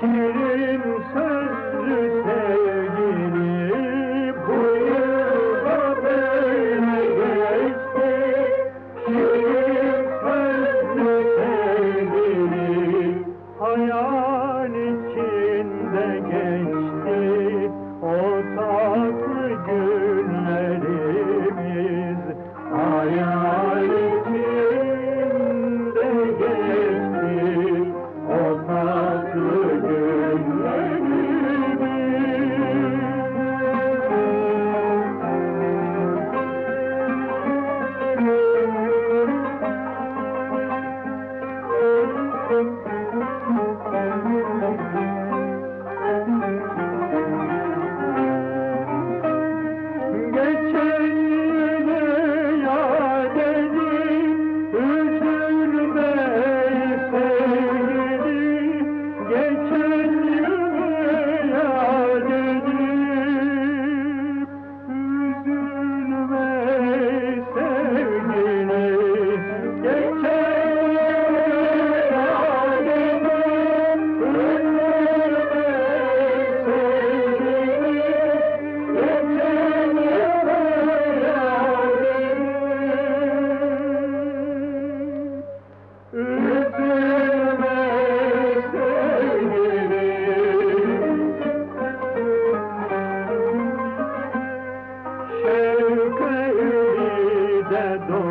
şiirin sen. de